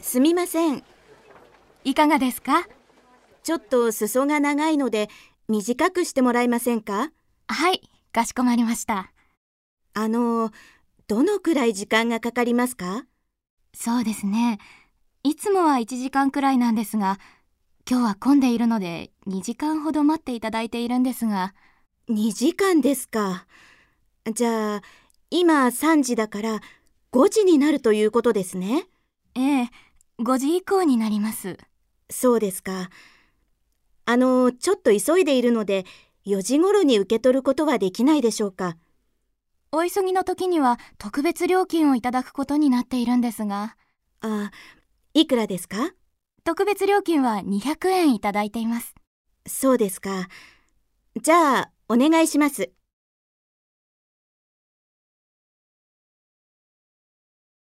すみません。いかがですか？ちょっと裾が長いので短くしてもらえませんか？はい、かしこまりました。あの、どのくらい時間がかかりますか？そうですね。いつもは1時間くらいなんですが、今日は混んでいるので2時間ほど待っていただいているんですが、2時間ですか。じゃあ、今3時だから5時になるということですね。ええ、5時以降になります。そうですか。あの、ちょっと急いでいるので、4時頃に受け取ることはできないでしょうか。お急ぎの時には特別料金をいただくことになっているんですが、あ、いくらですか？特別料金は200円いただいています。そうですか。じゃあ、お願いします。